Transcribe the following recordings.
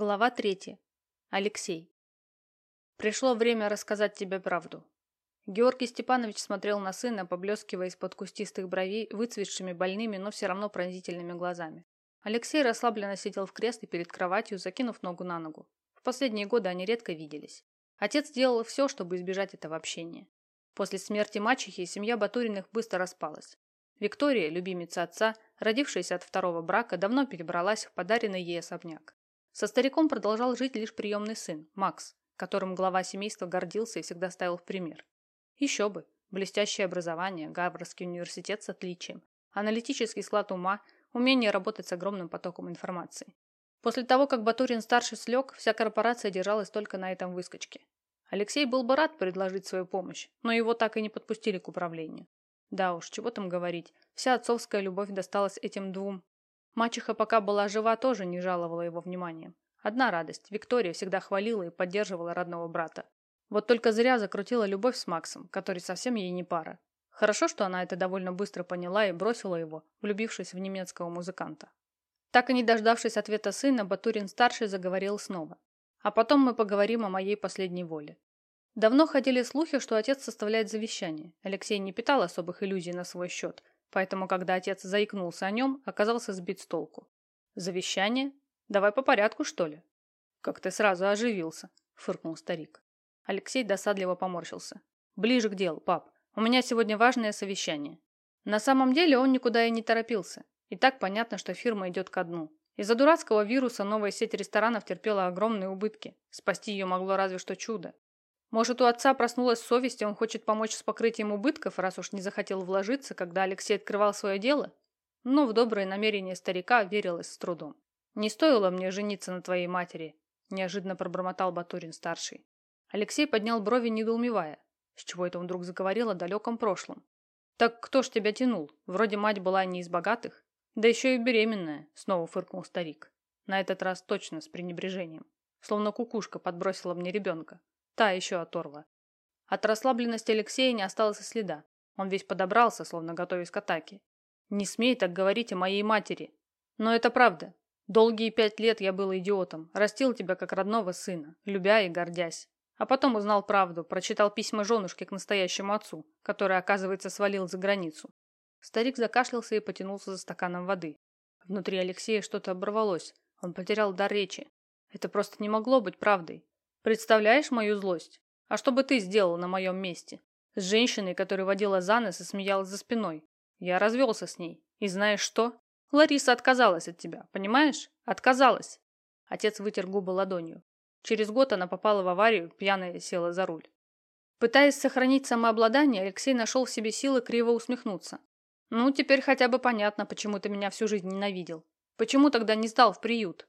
Глава третья. Алексей. Пришло время рассказать тебе правду. Георгий Степанович смотрел на сына, поблескивая из-под кустистых бровей, выцветшими, больными, но все равно пронзительными глазами. Алексей расслабленно сидел в кресле перед кроватью, закинув ногу на ногу. В последние годы они редко виделись. Отец делал все, чтобы избежать этого общения. После смерти мачехи семья Батуриных быстро распалась. Виктория, любимица отца, родившаяся от второго брака, давно перебралась в подаренный ей особняк. Со стариком продолжал жить лишь приемный сын, Макс, которым глава семейства гордился и всегда ставил в пример. Еще бы, блестящее образование, Гарвардский университет с отличием, аналитический склад ума, умение работать с огромным потоком информации. После того, как Батурин-старший слег, вся корпорация держалась только на этом выскочке. Алексей был бы рад предложить свою помощь, но его так и не подпустили к управлению. Да уж, чего там говорить, вся отцовская любовь досталась этим двум Мачеха, пока была жива, тоже не жаловала его вниманием. Одна радость. Виктория всегда хвалила и поддерживала родного брата. Вот только зря закрутила любовь с Максом, который совсем ей не пара. Хорошо, что она это довольно быстро поняла и бросила его, влюбившись в немецкого музыканта. Так и не дождавшись ответа сына, Батурин-старший заговорил снова. А потом мы поговорим о моей последней воле. Давно ходили слухи, что отец составляет завещание. Алексей не питал особых иллюзий на свой счет, Поэтому, когда отец заикнулся о нем, оказался сбит с толку. «Завещание? Давай по порядку, что ли?» «Как ты сразу оживился», — фыркнул старик. Алексей досадливо поморщился. «Ближе к делу, пап. У меня сегодня важное совещание». На самом деле он никуда и не торопился. И так понятно, что фирма идет ко дну. Из-за дурацкого вируса новая сеть ресторанов терпела огромные убытки. Спасти ее могло разве что чудо. Может, у отца проснулась совесть, и он хочет помочь с покрытием убытков, раз уж не захотел вложиться, когда Алексей открывал свое дело? Но в добрые намерения старика верилось с трудом. «Не стоило мне жениться на твоей матери», – неожиданно пробормотал Батурин-старший. Алексей поднял брови, недоумевая. С чего это он вдруг заговорил о далеком прошлом? «Так кто ж тебя тянул? Вроде мать была не из богатых». «Да еще и беременная», – снова фыркнул старик. На этот раз точно с пренебрежением. Словно кукушка подбросила мне ребенка. Та еще оторва. От расслабленности Алексея не осталось и следа. Он весь подобрался, словно готовясь к атаке. «Не смей так говорить о моей матери. Но это правда. Долгие пять лет я был идиотом, растил тебя как родного сына, любя и гордясь. А потом узнал правду, прочитал письма женушки к настоящему отцу, который, оказывается, свалил за границу. Старик закашлялся и потянулся за стаканом воды. Внутри Алексея что-то оборвалось. Он потерял дар речи. Это просто не могло быть правдой. Представляешь мою злость? А что бы ты сделал на моем месте? С женщиной, которая водила за нос и смеялась за спиной. Я развелся с ней. И знаешь что? Лариса отказалась от тебя, понимаешь? Отказалась. Отец вытер губы ладонью. Через год она попала в аварию, пьяная села за руль. Пытаясь сохранить самообладание, Алексей нашел в себе силы криво усмехнуться. «Ну, теперь хотя бы понятно, почему ты меня всю жизнь ненавидел. Почему тогда не сдал в приют?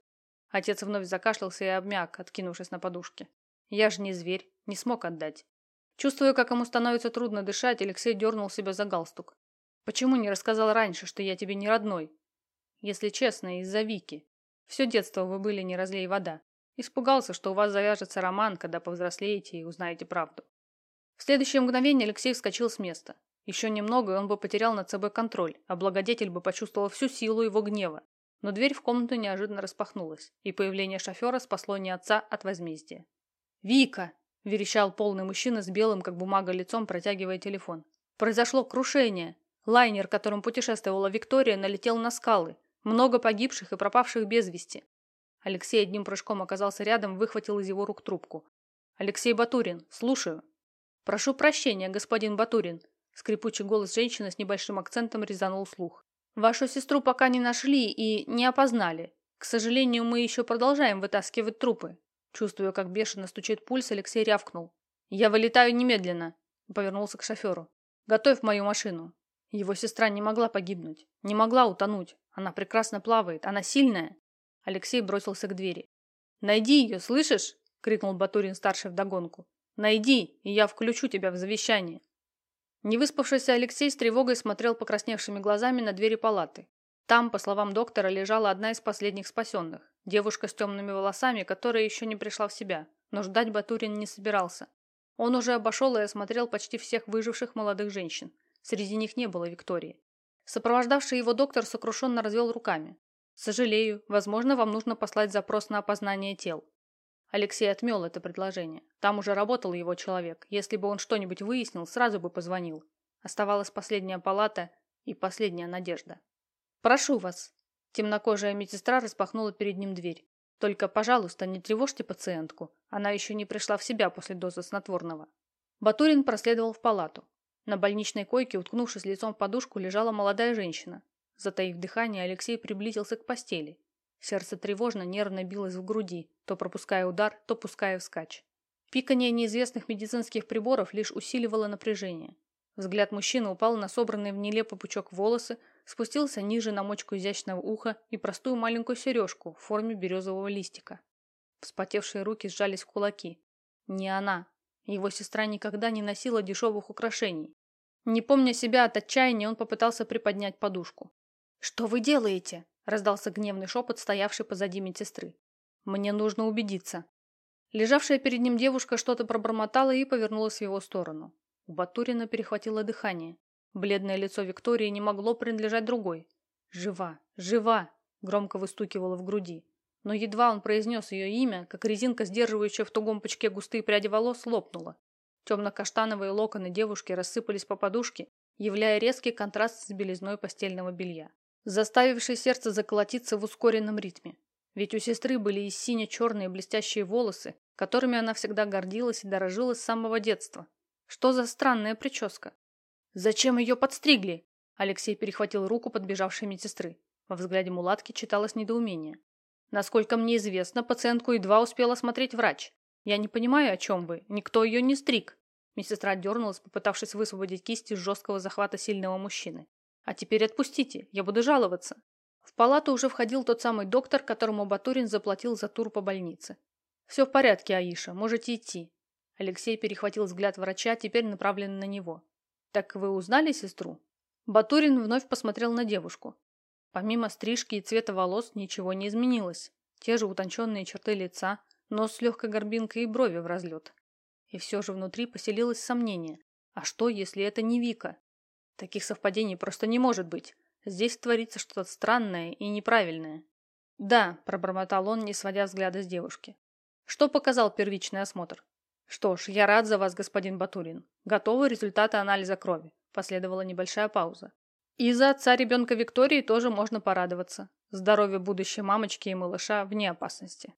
Отец вновь закашлялся и обмяк, откинувшись на подушке. Я же не зверь, не смог отдать. Чувствуя, как ему становится трудно дышать, Алексей дернул себя за галстук. «Почему не рассказал раньше, что я тебе не родной?» «Если честно, из-за Вики. Все детство вы были не разлей вода. Испугался, что у вас завяжется роман, когда повзрослеете и узнаете правду». В следующее мгновение Алексей вскочил с места. Еще немного, и он бы потерял над собой контроль, а благодетель бы почувствовал всю силу его гнева. Но дверь в комнату неожиданно распахнулась, и появление шофера спасло не отца от возмездия. «Вика!» – верещал полный мужчина с белым, как бумага, лицом, протягивая телефон. «Произошло крушение. Лайнер, которым путешествовала Виктория, налетел на скалы. Много погибших и пропавших без вести». Алексей одним прыжком оказался рядом, выхватил из его рук трубку. «Алексей Батурин, слушаю». «Прошу прощения, господин Батурин», – скрипучий голос женщины с небольшим акцентом резанул слух. Вашу сестру пока не нашли и не опознали. К сожалению, мы еще продолжаем вытаскивать трупы. Чувствуя, как бешено стучит пульс, Алексей рявкнул. «Я вылетаю немедленно!» повернулся к шоферу. «Готовь мою машину!» Его сестра не могла погибнуть, не могла утонуть. Она прекрасно плавает, она сильная. Алексей бросился к двери. «Найди ее, слышишь?» — крикнул Батурин-старший вдогонку. «Найди, и я включу тебя в завещание!» Невыспавшийся Алексей с тревогой смотрел покрасневшими глазами на двери палаты. Там, по словам доктора, лежала одна из последних спасенных. Девушка с темными волосами, которая еще не пришла в себя. Но ждать Батурин не собирался. Он уже обошел и осмотрел почти всех выживших молодых женщин. Среди них не было Виктории. Сопровождавший его доктор сокрушенно развел руками. Сожалею, возможно, вам нужно послать запрос на опознание тел. Алексей отмел это предложение. Там уже работал его человек. Если бы он что-нибудь выяснил, сразу бы позвонил. Оставалась последняя палата и последняя надежда. «Прошу вас». Темнокожая медсестра распахнула перед ним дверь. «Только, пожалуйста, не тревожьте пациентку. Она еще не пришла в себя после дозы снотворного». Батурин проследовал в палату. На больничной койке, уткнувшись лицом в подушку, лежала молодая женщина. Затаив дыхание, Алексей приблизился к постели. Сердце тревожно, нервно билось в груди, то пропуская удар, то пуская вскачь. Пикание неизвестных медицинских приборов лишь усиливало напряжение. Взгляд мужчины упал на собранный в нелепый пучок волосы, спустился ниже на мочку изящного уха и простую маленькую сережку в форме березового листика. Вспотевшие руки сжались в кулаки. Не она. Его сестра никогда не носила дешевых украшений. Не помня себя от отчаяния, он попытался приподнять подушку. «Что вы делаете?» – раздался гневный шепот, стоявший позади медсестры. «Мне нужно убедиться». Лежавшая перед ним девушка что-то пробормотала и повернулась в его сторону. У Батурина перехватило дыхание. Бледное лицо Виктории не могло принадлежать другой. «Жива! Жива!» – громко выстукивало в груди. Но едва он произнес ее имя, как резинка, сдерживающая в тугом пучке густые пряди волос, лопнула. Темно-каштановые локоны девушки рассыпались по подушке, являя резкий контраст с белизной постельного белья заставивший сердце заколотиться в ускоренном ритме. Ведь у сестры были и сине-черные блестящие волосы, которыми она всегда гордилась и дорожила с самого детства. Что за странная прическа? «Зачем ее подстригли?» Алексей перехватил руку подбежавшей медсестры. Во взгляде мулатки читалось недоумение. «Насколько мне известно, пациентку едва успел осмотреть врач. Я не понимаю, о чем вы. Никто ее не стриг». Медсестра дернулась, попытавшись высвободить кисть из жесткого захвата сильного мужчины. А теперь отпустите, я буду жаловаться. В палату уже входил тот самый доктор, которому Батурин заплатил за тур по больнице. Все в порядке, Аиша, можете идти. Алексей перехватил взгляд врача, теперь направленный на него. Так вы узнали сестру? Батурин вновь посмотрел на девушку. Помимо стрижки и цвета волос ничего не изменилось. Те же утонченные черты лица, нос с легкой горбинкой и брови в разлет. И все же внутри поселилось сомнение. А что, если это не Вика? Таких совпадений просто не может быть. Здесь творится что-то странное и неправильное. Да, пробормотал он, не сводя взгляда с девушки. Что показал первичный осмотр? Что ж, я рад за вас, господин Батурин. Готовы результаты анализа крови. Последовала небольшая пауза. И за отца ребенка Виктории тоже можно порадоваться. Здоровье будущей мамочки и малыша вне опасности.